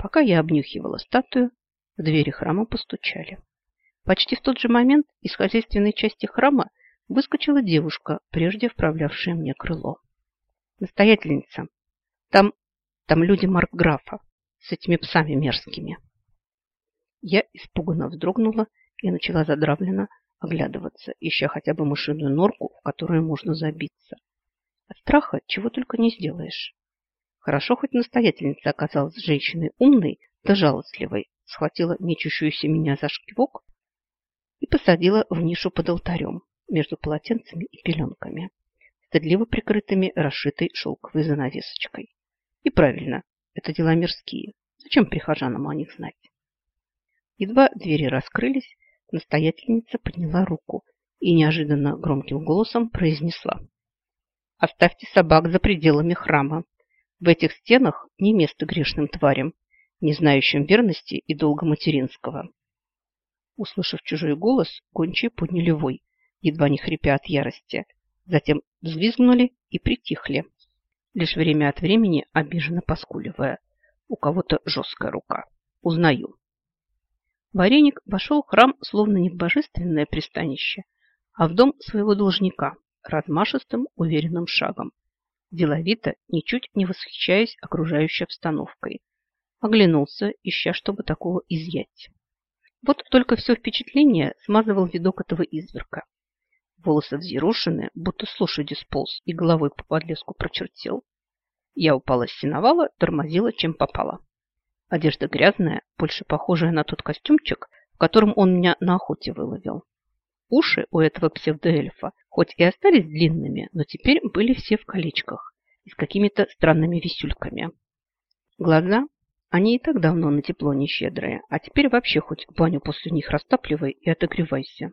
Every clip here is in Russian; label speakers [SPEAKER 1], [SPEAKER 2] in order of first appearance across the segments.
[SPEAKER 1] Пока я обнюхивала статую, в двери храма постучали. Почти в тот же момент из хозяйственной части храма выскочила девушка, прежде вправлявшая мне крыло. Настоятельница, там, там люди Маркграфа с этими псами мерзкими. Я испуганно вздрогнула и начала задравленно оглядываться, ища хотя бы мышиную норку, в которую можно забиться. От страха чего только не сделаешь. Хорошо, хоть настоятельница оказалась женщиной умной да жалостливой, схватила мечущуюся меня за шкивок и посадила в нишу под алтарем между полотенцами и пеленками, стыдливо прикрытыми расшитой шелковой занавесочкой. И правильно, это дела мирские. Зачем прихожанам о них знать? Едва двери раскрылись, настоятельница подняла руку и неожиданно громким голосом произнесла. «Оставьте собак за пределами храма. В этих стенах не место грешным тварям, не знающим верности и долга материнского». Услышав чужой голос, гончие подняли вой, едва не хрипя от ярости. Затем взвизгнули и притихли, лишь время от времени обиженно поскуливая. У кого-то жесткая рука. Узнаю. Вареник вошел в храм словно не в божественное пристанище, а в дом своего должника, размашистым, уверенным шагом, деловито, ничуть не восхищаясь окружающей обстановкой. Оглянулся, ища, чтобы такого изъять. Вот только все впечатление смазывал видок этого изверка. Волосы взъерошены, будто с лошади сполз и головой по подлеску прочертил. Я упала с сеновала, тормозила, чем попала. Одежда грязная, больше похожая на тот костюмчик, в котором он меня на охоте выловил. Уши у этого псевдоэльфа хоть и остались длинными, но теперь были все в колечках и с какими-то странными висюльками. Глаза, они и так давно на тепло не щедрые, а теперь вообще хоть баню после них растапливай и отогревайся.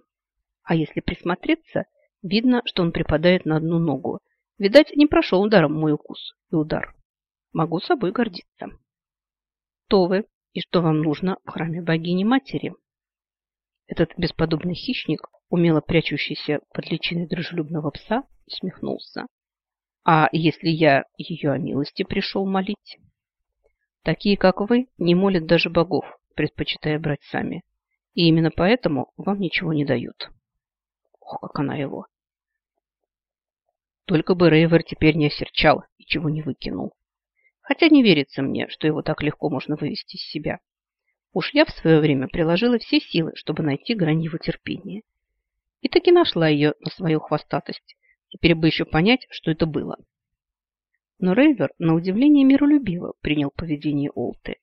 [SPEAKER 1] А если присмотреться, видно, что он припадает на одну ногу. Видать, не прошел ударом мой укус и удар. Могу собой гордиться кто вы и что вам нужно в храме богини-матери. Этот бесподобный хищник, умело прячущийся под личиной дружелюбного пса, усмехнулся. А если я ее о милости пришел молить? Такие, как вы, не молят даже богов, предпочитая брать сами. И именно поэтому вам ничего не дают. Ох, как она его! Только бы Рейвер теперь не осерчал и чего не выкинул. Хотя не верится мне, что его так легко можно вывести из себя. Уж я в свое время приложила все силы, чтобы найти грань его терпения. И таки нашла ее на свою хвостатость. Теперь бы еще понять, что это было. Но Рейвер, на удивление миролюбиво, принял поведение Олты,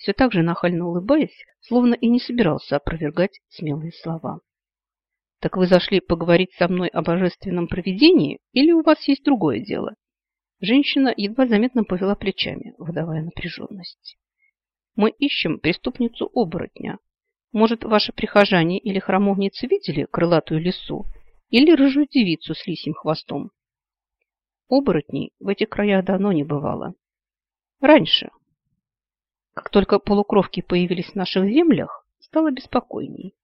[SPEAKER 1] все так же нахально улыбаясь, словно и не собирался опровергать смелые слова. «Так вы зашли поговорить со мной о божественном провидении или у вас есть другое дело?» Женщина едва заметно повела плечами, выдавая напряженность. «Мы ищем преступницу-оборотня. Может, ваши прихожане или храмовницы видели крылатую лису или рыжую девицу с лисьим хвостом?» Оборотней в этих краях давно не бывало. Раньше. Как только полукровки появились в наших землях, стало беспокойней.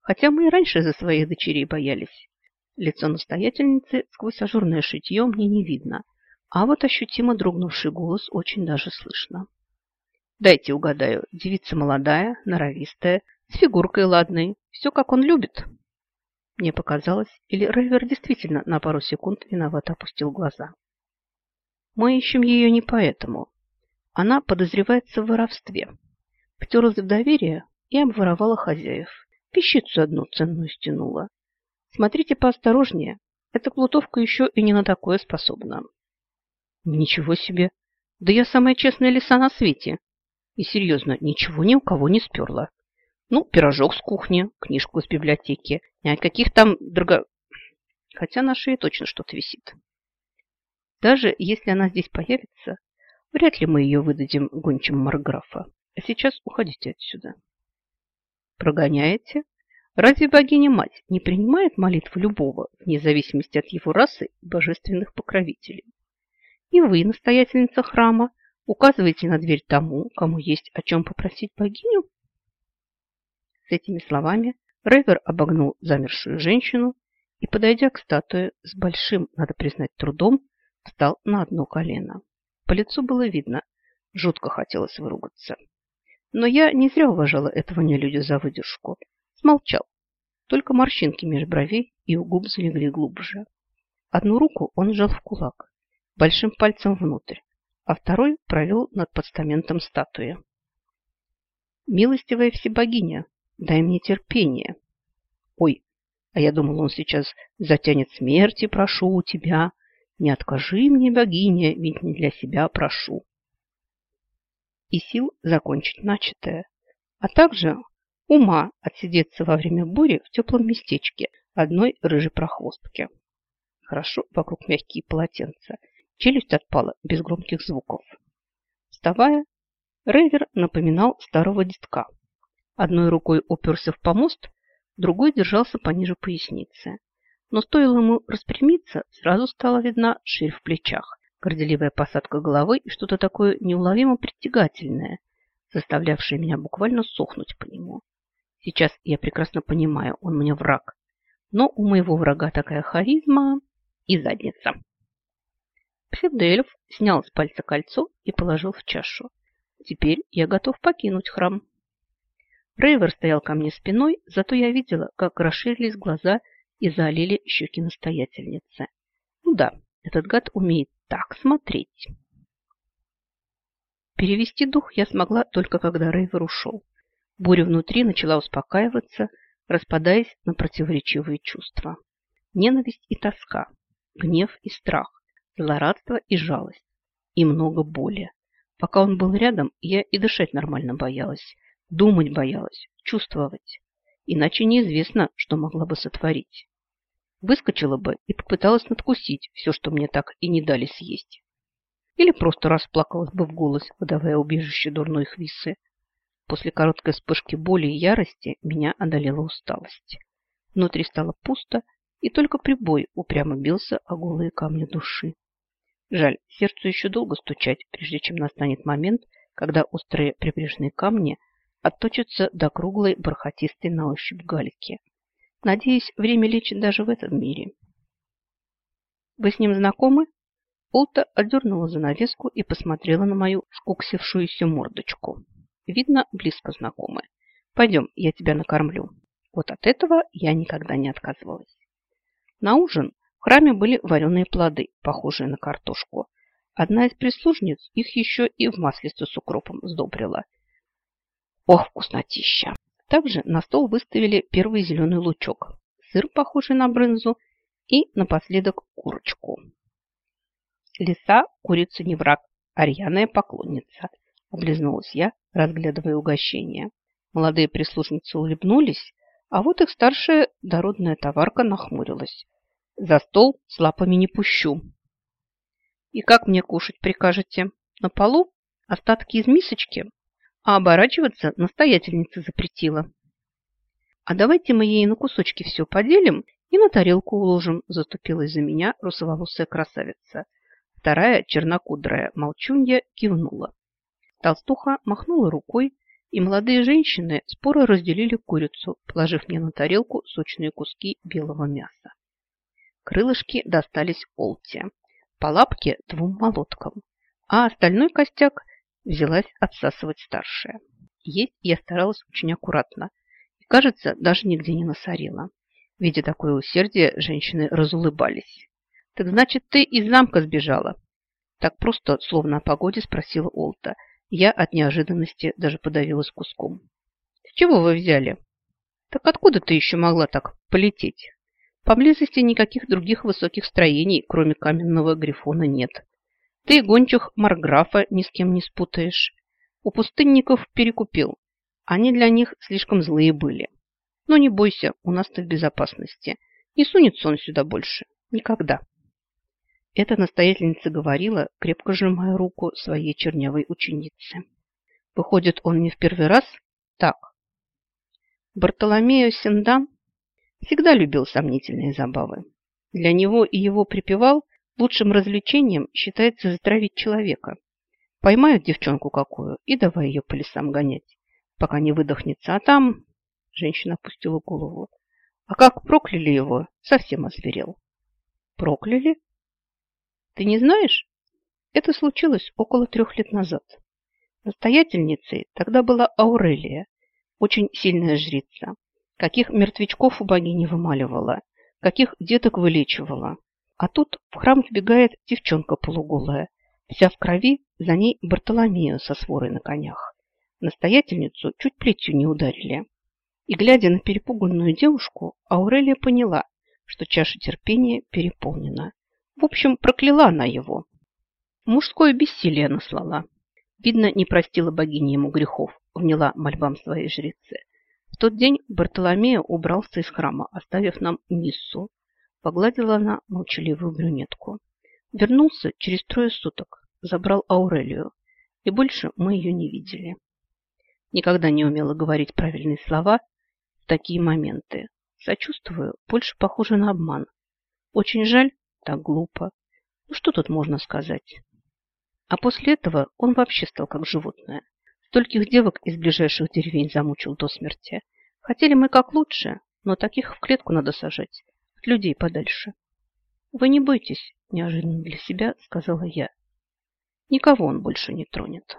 [SPEAKER 1] Хотя мы и раньше за своих дочерей боялись. Лицо настоятельницы сквозь ажурное шитье мне не видно – а вот ощутимо дрогнувший голос очень даже слышно. Дайте угадаю, девица молодая, норовистая, с фигуркой ладной, все как он любит. Мне показалось, или Рейвер действительно на пару секунд виновато опустил глаза. Мы ищем ее не поэтому. Она подозревается в воровстве. Втерлась в доверие и обворовала хозяев. Пещицу одну ценную стянула. Смотрите поосторожнее. Эта плутовка еще и не на такое способна. Ничего себе! Да я самая честная лиса на свете. И серьезно, ничего ни у кого не сперла. Ну, пирожок с кухни, книжку из библиотеки. А каких там дорого... Хотя на шее точно что-то висит. Даже если она здесь появится, вряд ли мы ее выдадим гончим Марграфа. А сейчас уходите отсюда. Прогоняете? Разве богиня-мать не принимает молитвы любого, вне зависимости от его расы и божественных покровителей? И вы, настоятельница храма, указываете на дверь тому, кому есть о чем попросить богиню? С этими словами Рейвер обогнул замершую женщину и, подойдя к статуе, с большим, надо признать, трудом, встал на одно колено. По лицу было видно, жутко хотелось выругаться. Но я не зря уважала этого нелюдя за выдержку. Смолчал. Только морщинки меж бровей и у губ залегли глубже. Одну руку он сжал в кулак, большим пальцем внутрь, а второй провел над постаментом статуи. «Милостивая всебогиня, дай мне терпение!» «Ой, а я думал, он сейчас затянет смерти, прошу у тебя. Не откажи мне, богиня, ведь не для себя прошу!» И сил закончить начатое, а также ума отсидеться во время бури в теплом местечке одной рыжей прохвостки. Хорошо вокруг мягкие полотенца, Челюсть отпала без громких звуков. Вставая, Рейвер напоминал старого детка. Одной рукой уперся в помост, другой держался пониже поясницы. Но стоило ему распрямиться, сразу стала видна ширь в плечах, горделивая посадка головы и что-то такое неуловимо притягательное, заставлявшее меня буквально сохнуть по нему. Сейчас я прекрасно понимаю, он мне враг. Но у моего врага такая харизма и задница. Псевдоэльф снял с пальца кольцо и положил в чашу. Теперь я готов покинуть храм. Рейвер стоял ко мне спиной, зато я видела, как расширились глаза и залили щеки настоятельницы. Ну да, этот гад умеет так смотреть. Перевести дух я смогла только когда Рейвер ушел. Буря внутри начала успокаиваться, распадаясь на противоречивые чувства. Ненависть и тоска, гнев и страх, злорадство и жалость. И много боли. Пока он был рядом, я и дышать нормально боялась, думать боялась, чувствовать. Иначе неизвестно, что могла бы сотворить. Выскочила бы и попыталась надкусить все, что мне так и не дали съесть. Или просто расплакалась бы в голос, выдавая убежище дурной хвисы. После короткой вспышки боли и ярости меня одолела усталость. Внутри стало пусто, и только прибой упрямо бился о голые камни души. Жаль, сердцу еще долго стучать, прежде чем настанет момент, когда острые прибрежные камни отточатся до круглой бархатистой на ощупь гальки. Надеюсь, время лечит даже в этом мире. Вы с ним знакомы? Олта отдернула занавеску и посмотрела на мою скуксившуюся мордочку. Видно, близко знакомы. Пойдем, я тебя накормлю. Вот от этого я никогда не отказывалась. На ужин в храме были вареные плоды, похожие на картошку. Одна из прислужниц их еще и в маслицу с укропом сдобрила. Ох, вкуснотища! Также на стол выставили первый зеленый лучок, сыр, похожий на брынзу, и напоследок курочку. Лиса курица не враг, а рьяная поклонница. Облизнулась я, разглядывая угощение. Молодые прислужницы улыбнулись, а вот их старшая дородная товарка нахмурилась. За стол с лапами не пущу. И как мне кушать прикажете? На полу? Остатки из мисочки? А оборачиваться настоятельница запретила. А давайте мы ей на кусочки все поделим и на тарелку уложим, заступилась за меня русоволосая красавица. Вторая, чернокудрая молчунья, кивнула. Толстуха махнула рукой, и молодые женщины споро разделили курицу, положив мне на тарелку сочные куски белого мяса. Крылышки достались Олте, по лапке двум молоткам, а остальной костяк взялась отсасывать старшая. Есть я старалась очень аккуратно и, кажется, даже нигде не насорила. Видя такое усердие, женщины разулыбались. «Так значит, ты из замка сбежала?» Так просто, словно о погоде, спросила Олта. Я от неожиданности даже подавилась куском. «С чего вы взяли?» «Так откуда ты еще могла так полететь?» Поблизости никаких других высоких строений, кроме каменного грифона, нет. Ты гончих Марграфа ни с кем не спутаешь. У пустынников перекупил. Они для них слишком злые были. Но не бойся, у нас ты в безопасности. Не сунется он сюда больше. Никогда. Эта настоятельница говорила, крепко сжимая руку своей чернявой ученицы. Выходит, он не в первый раз? Так. Бартоломео Сендан всегда любил сомнительные забавы. Для него и его припевал лучшим развлечением считается затравить человека. Поймают девчонку какую и давай ее по лесам гонять, пока не выдохнется. А там... Женщина опустила голову. А как прокляли его, совсем озверел. Прокляли? Ты не знаешь? Это случилось около трех лет назад. Настоятельницей тогда была Аурелия, очень сильная жрица. Каких мертвячков у богини вымаливала, каких деток вылечивала. А тут в храм вбегает девчонка полуголая, вся в крови, за ней Бартоломею со сворой на конях. Настоятельницу чуть плетью не ударили. И, глядя на перепуганную девушку, Аурелия поняла, что чаша терпения переполнена. В общем, прокляла она его. Мужское бессилие наслала. Видно, не простила богиня ему грехов, вняла мольбам своей жрицы. В тот день Бартоломея убрался из храма, оставив нам Ниссу. Погладила она молчаливую брюнетку. Вернулся через трое суток, забрал Аурелию, и больше мы ее не видели. Никогда не умела говорить правильные слова в такие моменты. Сочувствую, больше похоже на обман. Очень жаль, так глупо. Ну что тут можно сказать? А после этого он вообще стал как животное. Стольких девок из ближайших деревень замучил до смерти. Хотели мы как лучше, но таких в клетку надо сажать, от людей подальше. Вы не бойтесь, неожиданно для себя сказала я. Никого он больше не тронет.